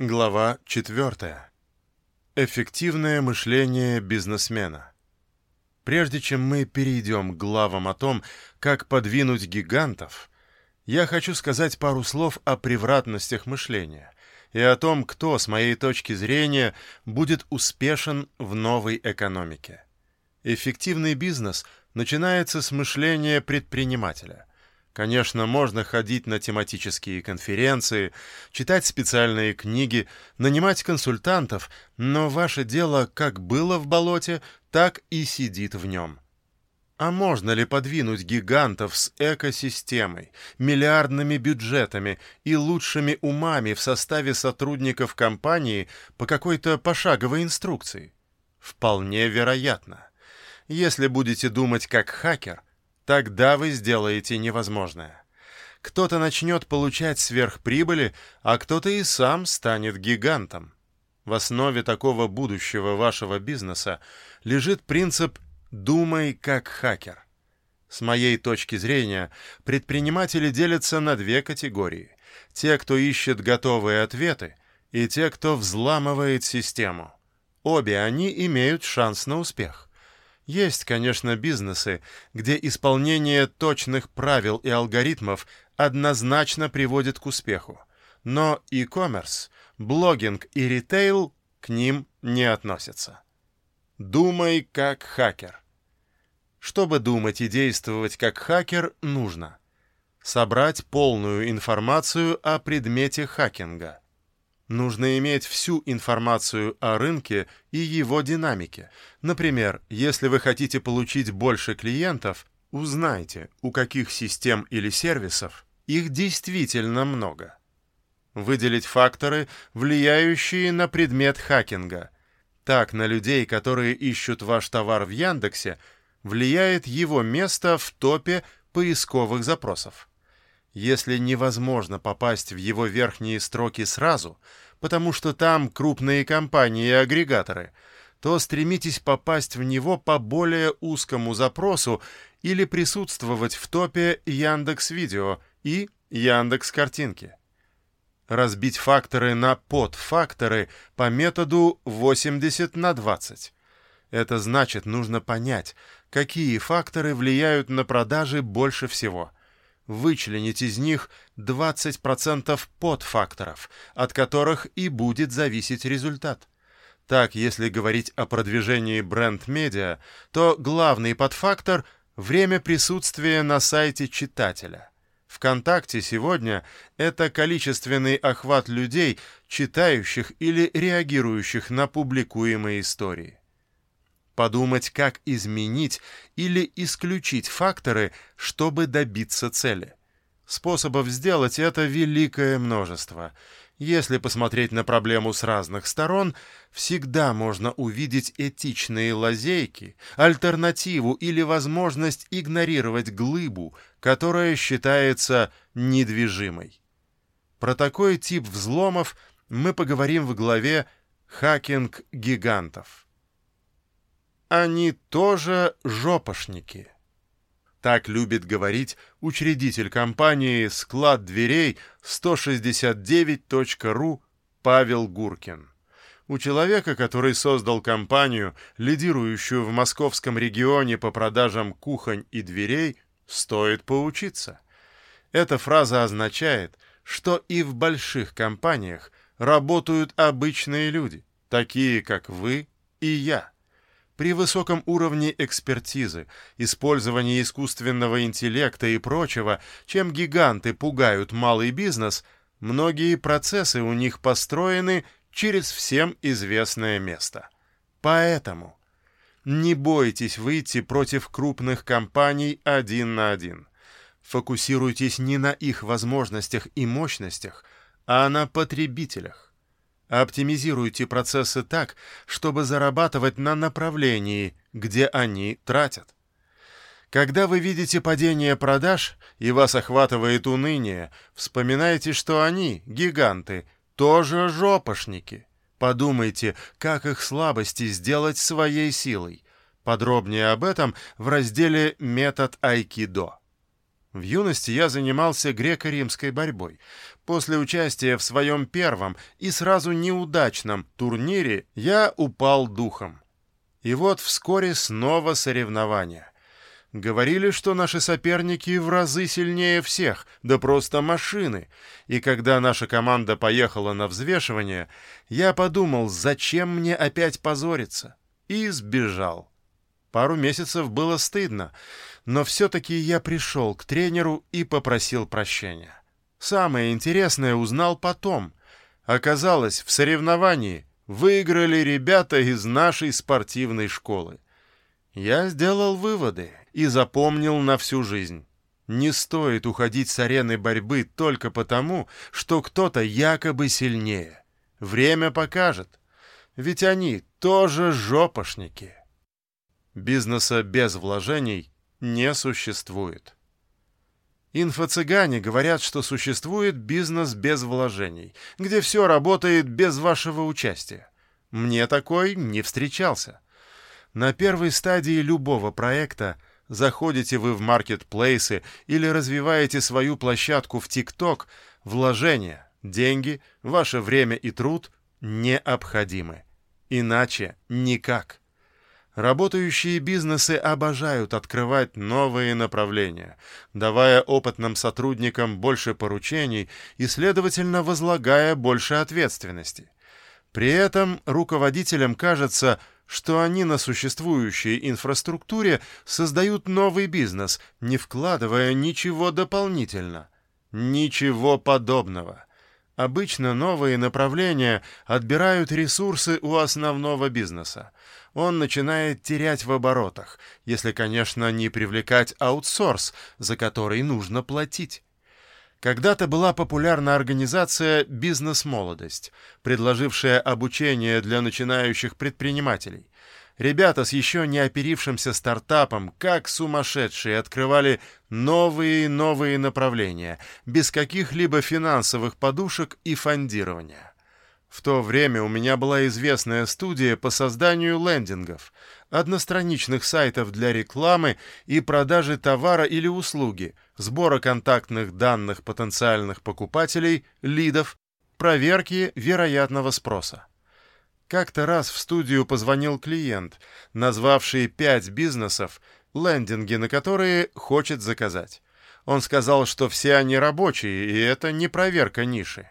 Глава 4. Эффективное мышление бизнесмена. Прежде чем мы перейдем к главам о том, как подвинуть гигантов, я хочу сказать пару слов о превратностях мышления и о том, кто, с моей точки зрения, будет успешен в новой экономике. Эффективный бизнес начинается с мышления предпринимателя. Конечно, можно ходить на тематические конференции, читать специальные книги, нанимать консультантов, но ваше дело как было в болоте, так и сидит в нем. А можно ли подвинуть гигантов с экосистемой, миллиардными бюджетами и лучшими умами в составе сотрудников компании по какой-то пошаговой инструкции? Вполне вероятно. Если будете думать как хакер, Тогда вы сделаете невозможное. Кто-то начнет получать сверхприбыли, а кто-то и сам станет гигантом. В основе такого будущего вашего бизнеса лежит принцип «думай как хакер». С моей точки зрения, предприниматели делятся на две категории. Те, кто ищет готовые ответы, и те, кто взламывает систему. Обе они имеют шанс на успех. Есть, конечно, бизнесы, где исполнение точных правил и алгоритмов однозначно приводит к успеху. Но e-commerce, блогинг и ритейл к ним не относятся. Думай как хакер. Чтобы думать и действовать как хакер, нужно собрать полную информацию о предмете хакинга – Нужно иметь всю информацию о рынке и его динамике. Например, если вы хотите получить больше клиентов, узнайте, у каких систем или сервисов их действительно много. Выделить факторы, влияющие на предмет хакинга. Так на людей, которые ищут ваш товар в Яндексе, влияет его место в топе поисковых запросов. Если невозможно попасть в его верхние строки сразу, потому что там крупные компании и агрегаторы, то стремитесь попасть в него по более узкому запросу или присутствовать в топе Яндекс Видео и Яндекс Картинки. Разбить факторы на подфакторы по методу 80 на 20. Это значит, нужно понять, какие факторы влияют на продажи больше всего – вычленить из них 20% подфакторов, от которых и будет зависеть результат. Так, если говорить о продвижении бренд-медиа, то главный подфактор – время присутствия на сайте читателя. ВКонтакте сегодня это количественный охват людей, читающих или реагирующих на публикуемые истории подумать, как изменить или исключить факторы, чтобы добиться цели. Способов сделать это великое множество. Если посмотреть на проблему с разных сторон, всегда можно увидеть этичные лазейки, альтернативу или возможность игнорировать глыбу, которая считается недвижимой. Про такой тип взломов мы поговорим в главе «Хакинг гигантов». Они тоже жопошники. Так любит говорить учредитель компании «Склад дверей 169.ru» Павел Гуркин. У человека, который создал компанию, лидирующую в московском регионе по продажам кухонь и дверей, стоит поучиться. Эта фраза означает, что и в больших компаниях работают обычные люди, такие как вы и я. При высоком уровне экспертизы, использовании искусственного интеллекта и прочего, чем гиганты пугают малый бизнес, многие процессы у них построены через всем известное место. Поэтому не бойтесь выйти против крупных компаний один на один. Фокусируйтесь не на их возможностях и мощностях, а на потребителях. Оптимизируйте процессы так, чтобы зарабатывать на направлении, где они тратят. Когда вы видите падение продаж и вас охватывает уныние, вспоминайте, что они, гиганты, тоже жопошники. Подумайте, как их слабости сделать своей силой. Подробнее об этом в разделе «Метод айкидо». В юности я занимался греко-римской борьбой. После участия в своем первом и сразу неудачном турнире я упал духом. И вот вскоре снова соревнования. Говорили, что наши соперники в разы сильнее всех, да просто машины. И когда наша команда поехала на взвешивание, я подумал, зачем мне опять позориться, и сбежал. Пару месяцев было стыдно, но все-таки я пришел к тренеру и попросил прощения. Самое интересное узнал потом. Оказалось, в соревновании выиграли ребята из нашей спортивной школы. Я сделал выводы и запомнил на всю жизнь. Не стоит уходить с арены борьбы только потому, что кто-то якобы сильнее. Время покажет. Ведь они тоже жопошники. Бизнеса без вложений не существует. Инфо-цыгане говорят, что существует бизнес без вложений, где все работает без вашего участия. Мне такой не встречался. На первой стадии любого проекта заходите вы в маркетплейсы или развиваете свою площадку в ТикТок, вложения, деньги, ваше время и труд необходимы. Иначе никак. Работающие бизнесы обожают открывать новые направления, давая опытным сотрудникам больше поручений и, следовательно, возлагая больше ответственности. При этом руководителям кажется, что они на существующей инфраструктуре создают новый бизнес, не вкладывая ничего дополнительно. Ничего подобного. Обычно новые направления отбирают ресурсы у основного бизнеса. Он начинает терять в оборотах, если, конечно, не привлекать аутсорс, за который нужно платить. Когда-то была популярна организация «Бизнес-молодость», предложившая обучение для начинающих предпринимателей. Ребята с еще не оперившимся стартапом, как сумасшедшие, открывали новые и новые направления, без каких-либо финансовых подушек и фондирования. В то время у меня была известная студия по созданию лендингов, одностраничных сайтов для рекламы и продажи товара или услуги, сбора контактных данных потенциальных покупателей, лидов, проверки вероятного спроса. Как-то раз в студию позвонил клиент, назвавший пять бизнесов, лендинги на которые хочет заказать. Он сказал, что все они рабочие, и это не проверка ниши.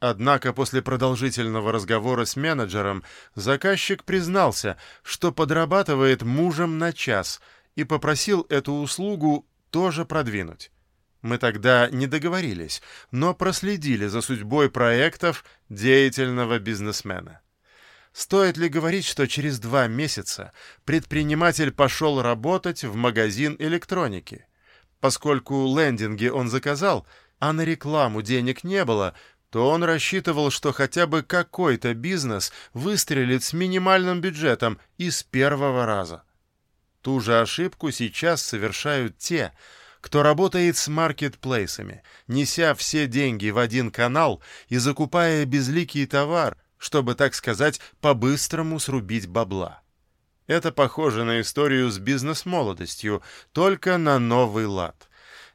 Однако после продолжительного разговора с менеджером заказчик признался, что подрабатывает мужем на час и попросил эту услугу тоже продвинуть. Мы тогда не договорились, но проследили за судьбой проектов деятельного бизнесмена. Стоит ли говорить, что через два месяца предприниматель пошел работать в магазин электроники? Поскольку лендинги он заказал, а на рекламу денег не было, то он рассчитывал, что хотя бы какой-то бизнес выстрелит с минимальным бюджетом и с первого раза. Ту же ошибку сейчас совершают те, кто работает с маркетплейсами, неся все деньги в один канал и закупая безликий товар, чтобы, так сказать, по-быстрому срубить бабла. Это похоже на историю с бизнес-молодостью, только на новый лад.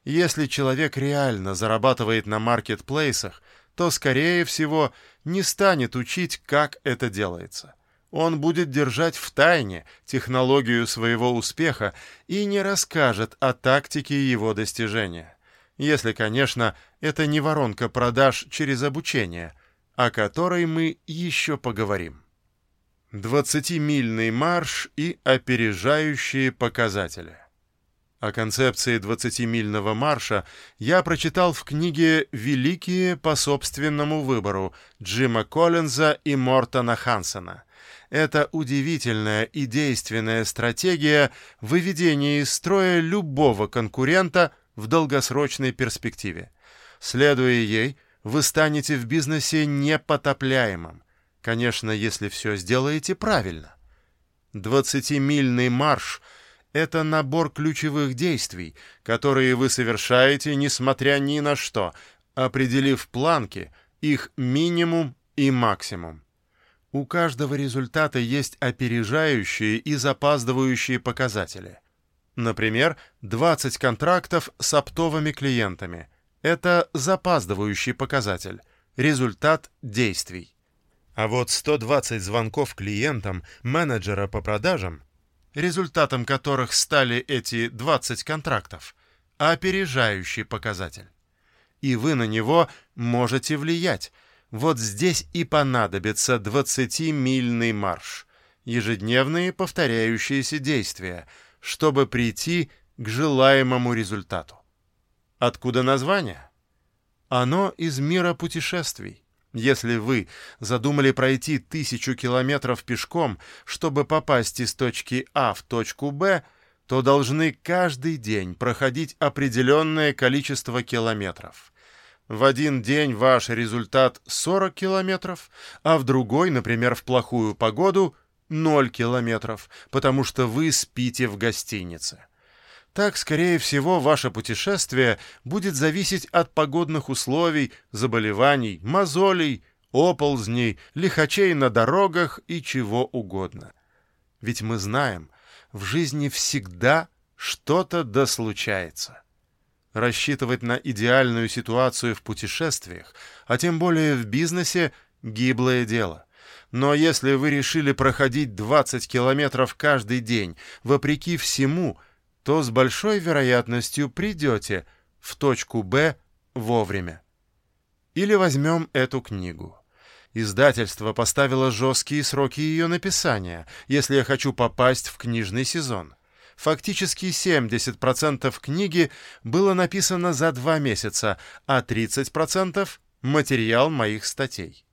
Если человек реально зарабатывает на маркетплейсах, то, скорее всего, не станет учить, как это делается. Он будет держать в тайне технологию своего успеха и не расскажет о тактике его достижения. Если, конечно, это не воронка продаж через обучение – о которой мы еще поговорим. Двадцатимильный марш и опережающие показатели. О концепции двадцатимильного марша я прочитал в книге «Великие по собственному выбору» Джима Коллинза и Мортона Хансена. Это удивительная и действенная стратегия выведения из строя любого конкурента в долгосрочной перспективе. Следуя ей, вы станете в бизнесе непотопляемым. Конечно, если все сделаете правильно. Двадцатимильный марш — это набор ключевых действий, которые вы совершаете, несмотря ни на что, определив планки, их минимум и максимум. У каждого результата есть опережающие и запаздывающие показатели. Например, 20 контрактов с оптовыми клиентами. Это запаздывающий показатель, результат действий. А вот 120 звонков клиентам менеджера по продажам, результатом которых стали эти 20 контрактов, опережающий показатель. И вы на него можете влиять. Вот здесь и понадобится 20-мильный марш, ежедневные повторяющиеся действия, чтобы прийти к желаемому результату. Откуда название? Оно из мира путешествий. Если вы задумали пройти тысячу километров пешком, чтобы попасть из точки А в точку Б, то должны каждый день проходить определенное количество километров. В один день ваш результат 40 километров, а в другой, например, в плохую погоду, 0 километров, потому что вы спите в гостинице. Так, скорее всего, ваше путешествие будет зависеть от погодных условий, заболеваний, мозолей, оползней, лихачей на дорогах и чего угодно. Ведь мы знаем, в жизни всегда что-то да случается. Рассчитывать на идеальную ситуацию в путешествиях, а тем более в бизнесе, гиблое дело. Но если вы решили проходить 20 километров каждый день, вопреки всему – то с большой вероятностью придете в точку «Б» вовремя. Или возьмем эту книгу. Издательство поставило жесткие сроки ее написания, если я хочу попасть в книжный сезон. Фактически 70% книги было написано за два месяца, а 30% — материал моих статей.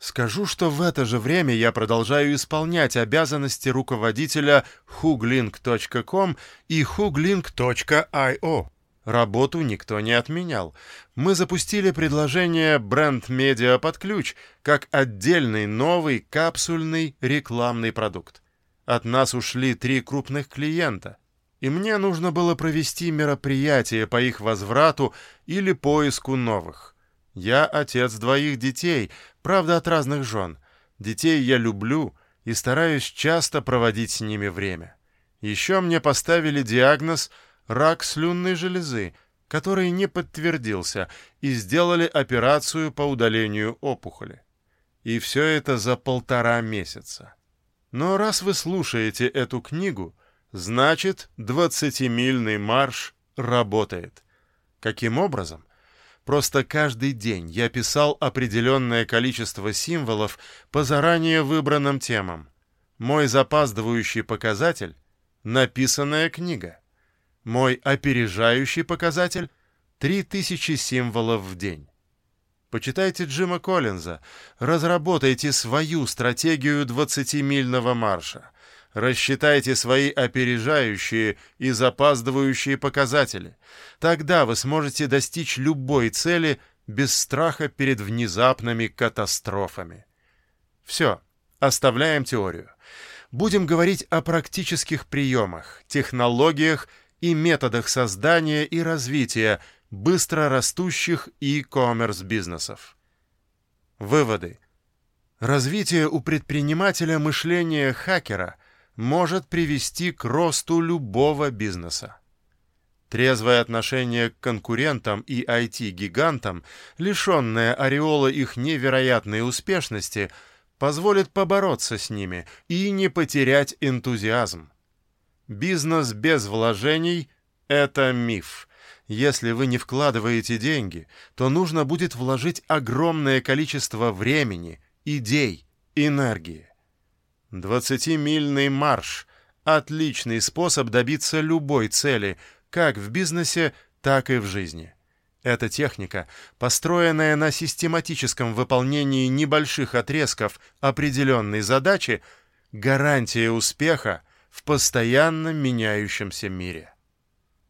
Скажу, что в это же время я продолжаю исполнять обязанности руководителя huglink.com и huglink.io. Работу никто не отменял. Мы запустили предложение бренд-медиа под ключ как отдельный новый капсульный рекламный продукт. От нас ушли три крупных клиента, и мне нужно было провести мероприятие по их возврату или поиску новых. Я отец двоих детей, правда, от разных жен. Детей я люблю и стараюсь часто проводить с ними время. Еще мне поставили диагноз «рак слюнной железы», который не подтвердился, и сделали операцию по удалению опухоли. И все это за полтора месяца. Но раз вы слушаете эту книгу, значит, двадцатимильный марш работает. Каким образом? Просто каждый день я писал определенное количество символов по заранее выбранным темам. Мой запаздывающий показатель — написанная книга. Мой опережающий показатель — 3000 символов в день. Почитайте Джима Коллинза, разработайте свою стратегию 20-мильного марша — Рассчитайте свои опережающие и запаздывающие показатели. Тогда вы сможете достичь любой цели без страха перед внезапными катастрофами. Все, оставляем теорию. Будем говорить о практических приемах, технологиях и методах создания и развития быстро растущих e-commerce бизнесов. Выводы. Развитие у предпринимателя мышления хакера – может привести к росту любого бизнеса. Трезвое отношение к конкурентам и IT-гигантам, лишенное ореола их невероятной успешности, позволит побороться с ними и не потерять энтузиазм. Бизнес без вложений – это миф. Если вы не вкладываете деньги, то нужно будет вложить огромное количество времени, идей, энергии. Двадцатимильный марш – отличный способ добиться любой цели, как в бизнесе, так и в жизни. Эта техника, построенная на систематическом выполнении небольших отрезков определенной задачи, гарантия успеха в постоянно меняющемся мире.